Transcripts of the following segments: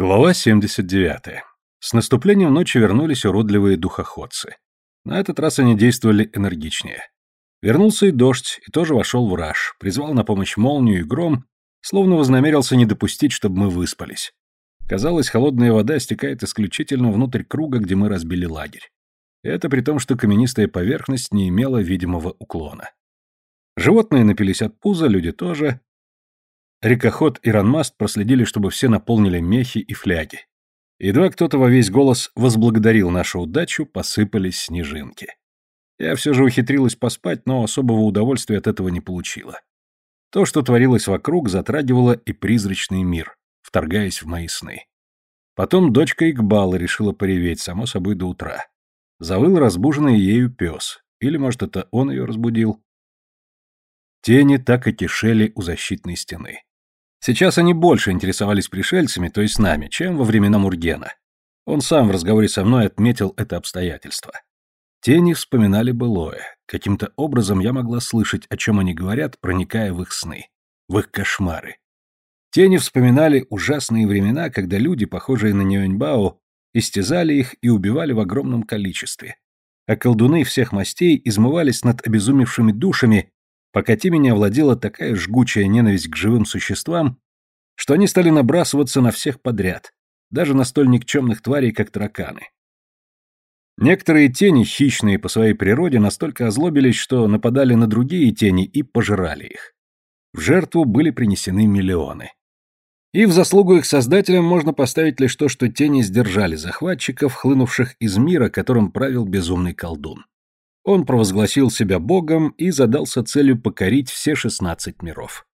Глава 79. С наступлением ночи вернулись уродливые духоходцы. На этот раз они действовали энергичнее. Вернулся и дождь, и тоже вошел в раж, призвал на помощь молнию и гром, словно вознамерился не допустить, чтобы мы выспались. Казалось, холодная вода стекает исключительно внутрь круга, где мы разбили лагерь. Это при том, что каменистая поверхность не имела видимого уклона. Животные напились от пуза, люди тоже, Рекоход и Ранмаст проследили, чтобы все наполнили мехи и фляги. Едва кто-то во весь голос возблагодарил нашу удачу, посыпались снежинки. Я все же ухитрилась поспать, но особого удовольствия от этого не получила. То, что творилось вокруг, затрагивало и призрачный мир, вторгаясь в мои сны. Потом дочка Игбала решила пореветь, само собой, до утра. Завыл разбуженный ею пес. Или, может, это он ее разбудил. Тени так и кишели у защитной стены. Сейчас они больше интересовались пришельцами, то есть нами, чем во времена Мургена. Он сам в разговоре со мной отметил это обстоятельство. Тени вспоминали былое. Каким-то образом я могла слышать, о чем они говорят, проникая в их сны, в их кошмары. Тени вспоминали ужасные времена, когда люди, похожие на Нюэньбао, истязали их и убивали в огромном количестве. А колдуны всех мастей измывались над обезумевшими душами пока Тимени овладела такая жгучая ненависть к живым существам, что они стали набрасываться на всех подряд, даже на столь никчемных тварей, как тараканы. Некоторые тени, хищные по своей природе, настолько озлобились, что нападали на другие тени и пожирали их. В жертву были принесены миллионы. И в заслугу их создателям можно поставить лишь то, что тени сдержали захватчиков, хлынувших из мира, которым правил безумный колдун. Он провозгласил себя богом и задался целью покорить все 16 миров.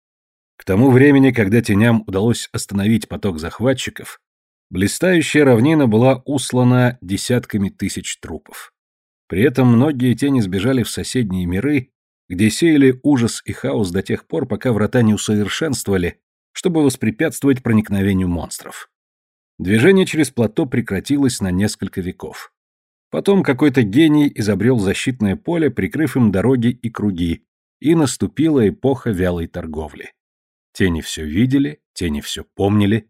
К тому времени, когда теням удалось остановить поток захватчиков, блистающая равнина была услана десятками тысяч трупов. При этом многие тени сбежали в соседние миры, где сеяли ужас и хаос до тех пор, пока врата не усовершенствовали, чтобы воспрепятствовать проникновению монстров. Движение через плато прекратилось на несколько веков. Потом какой-то гений изобрел защитное поле, прикрыв им дороги и круги, и наступила эпоха вялой торговли. Тени все видели, тени все помнили.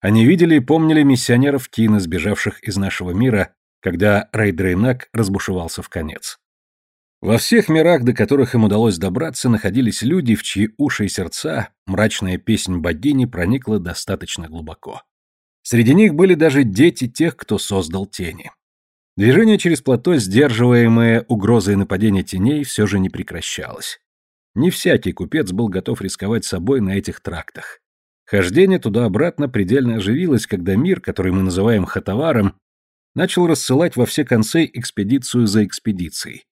Они видели и помнили миссионеров Кина, сбежавших из нашего мира, когда Рейдрейнак разбушевался в конец. Во всех мирах, до которых им удалось добраться, находились люди, в чьи уши и сердца мрачная песнь богини проникла достаточно глубоко. Среди них были даже дети тех, кто создал тени. Движение через плато, сдерживаемое угрозой нападения теней, все же не прекращалось. Не всякий купец был готов рисковать собой на этих трактах. Хождение туда-обратно предельно оживилось, когда мир, который мы называем Хатаваром, начал рассылать во все концы экспедицию за экспедицией,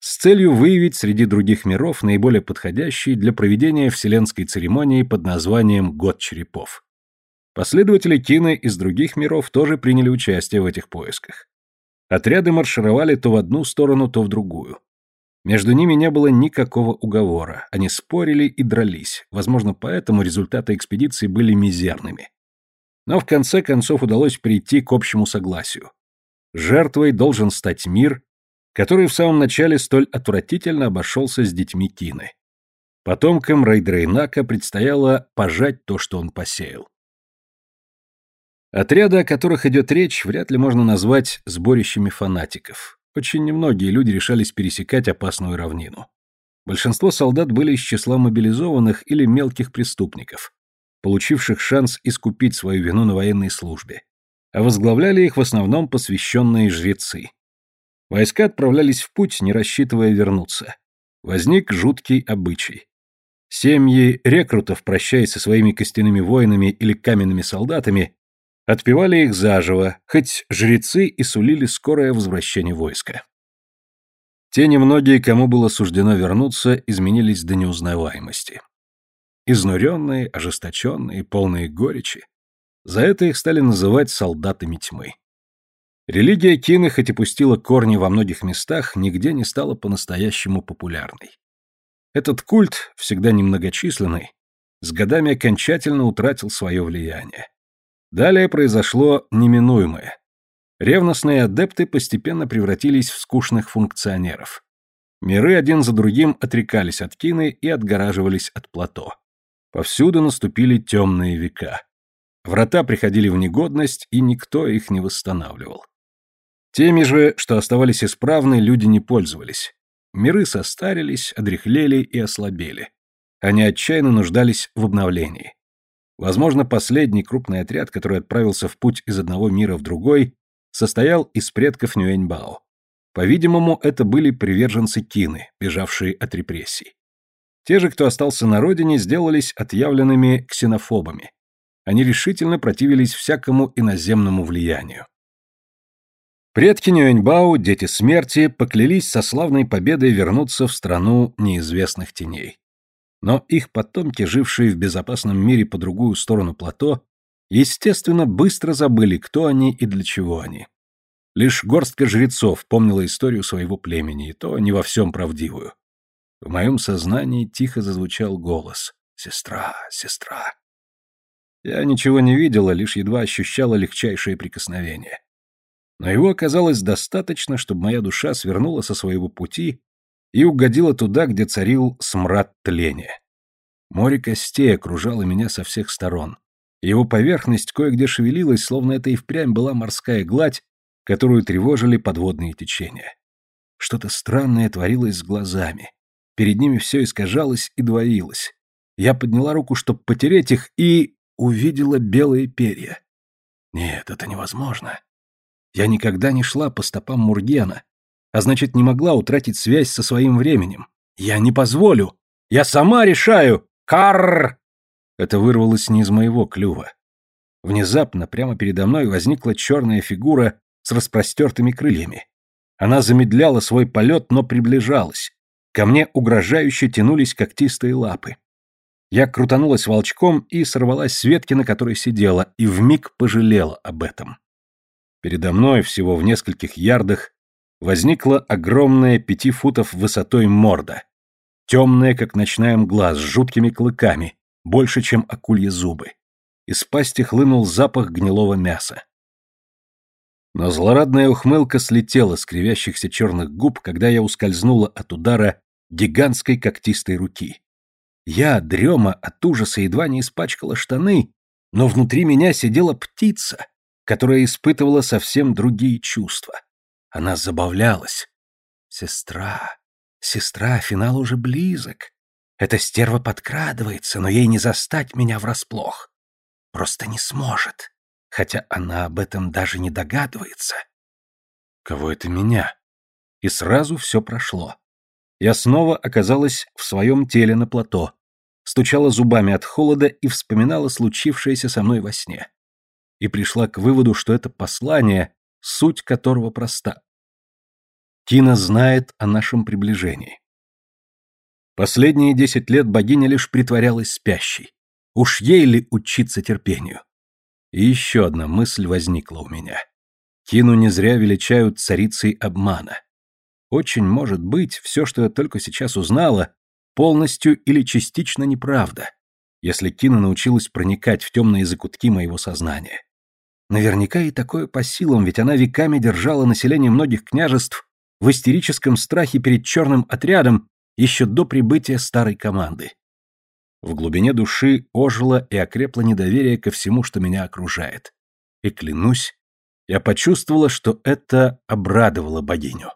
с целью выявить среди других миров наиболее подходящий для проведения вселенской церемонии под названием «Год черепов». Последователи Кины из других миров тоже приняли участие в этих поисках. Отряды маршировали то в одну сторону, то в другую. Между ними не было никакого уговора, они спорили и дрались, возможно, поэтому результаты экспедиции были мизерными. Но в конце концов удалось прийти к общему согласию. Жертвой должен стать мир, который в самом начале столь отвратительно обошелся с детьми Кины. Потомкам Рейдрейнака предстояло пожать то, что он посеял. Отряды, о которых идет речь, вряд ли можно назвать сборищами фанатиков. Очень немногие люди решались пересекать опасную равнину. Большинство солдат были из числа мобилизованных или мелких преступников, получивших шанс искупить свою вину на военной службе, а возглавляли их в основном посвященные жрецы. Войска отправлялись в путь, не рассчитывая вернуться. Возник жуткий обычай. Семьи рекрутов, прощаясь со своими костяными воинами или каменными солдатами, Отпевали их заживо, хоть жрецы и сулили скорое возвращение войска. Те немногие, кому было суждено вернуться, изменились до неузнаваемости. Изнуренные, ожесточенные, полные горечи. За это их стали называть солдатами тьмы. Религия Кины, хоть и пустила корни во многих местах, нигде не стала по-настоящему популярной. Этот культ, всегда немногочисленный, с годами окончательно утратил свое влияние. Далее произошло неминуемое. Ревностные адепты постепенно превратились в скучных функционеров. Миры один за другим отрекались от Кины и отгораживались от плато. Повсюду наступили темные века. Врата приходили в негодность, и никто их не восстанавливал. Теми же, что оставались исправны, люди не пользовались. Миры состарились, одряхлели и ослабели. Они отчаянно нуждались в обновлении. Возможно, последний крупный отряд, который отправился в путь из одного мира в другой, состоял из предков Нюэньбао. По-видимому, это были приверженцы Кины, бежавшие от репрессий. Те же, кто остался на родине, сделались отъявленными ксенофобами. Они решительно противились всякому иноземному влиянию. Предки Нюэньбао, дети смерти, поклялись со славной победой вернуться в страну неизвестных теней. Но их потомки, жившие в безопасном мире по другую сторону плато, естественно, быстро забыли, кто они и для чего они. Лишь горстка жрецов помнила историю своего племени, и то не во всем правдивую. В моем сознании тихо зазвучал голос «Сестра, сестра». Я ничего не видела, лишь едва ощущала легчайшее прикосновение. Но его оказалось достаточно, чтобы моя душа свернула со своего пути и угодила туда, где царил смрад тления. Море костей окружало меня со всех сторон. Его поверхность кое-где шевелилась, словно это и впрямь была морская гладь, которую тревожили подводные течения. Что-то странное творилось с глазами. Перед ними все искажалось и двоилось. Я подняла руку, чтобы потереть их, и увидела белые перья. Нет, это невозможно. Я никогда не шла по стопам Мургена, а значит, не могла утратить связь со своим временем. Я не позволю. Я сама решаю. Карр! Это вырвалось не из моего клюва. Внезапно прямо передо мной возникла черная фигура с распростертыми крыльями. Она замедляла свой полет, но приближалась. Ко мне угрожающе тянулись когтистые лапы. Я крутанулась волчком и сорвалась с ветки, на которой сидела, и вмиг пожалела об этом. Передо мной, всего в нескольких ярдах, возникла огромная пяти футов высотой морда. Темная, как ночная мгла, с жуткими клыками, больше, чем акульи зубы. Из пасти хлынул запах гнилого мяса. Но злорадная ухмылка слетела с кривящихся черных губ, когда я ускользнула от удара гигантской когтистой руки. Я, дрема, от ужаса едва не испачкала штаны, но внутри меня сидела птица, которая испытывала совсем другие чувства. Она забавлялась. «Сестра, сестра, финал уже близок. Эта стерва подкрадывается, но ей не застать меня врасплох. Просто не сможет хотя она об этом даже не догадывается. Кого это меня? И сразу все прошло. Я снова оказалась в своем теле на плато, стучала зубами от холода и вспоминала случившееся со мной во сне. И пришла к выводу, что это послание, суть которого проста. Кина знает о нашем приближении. Последние десять лет богиня лишь притворялась спящей. Уж ей ли учиться терпению? И еще одна мысль возникла у меня. Кину не зря величают царицей обмана. Очень может быть, все, что я только сейчас узнала, полностью или частично неправда, если Кина научилась проникать в темные закутки моего сознания. Наверняка и такое по силам, ведь она веками держала население многих княжеств в истерическом страхе перед черным отрядом еще до прибытия старой команды. В глубине души ожило и окрепло недоверие ко всему, что меня окружает. И клянусь, я почувствовала, что это обрадовало богиню.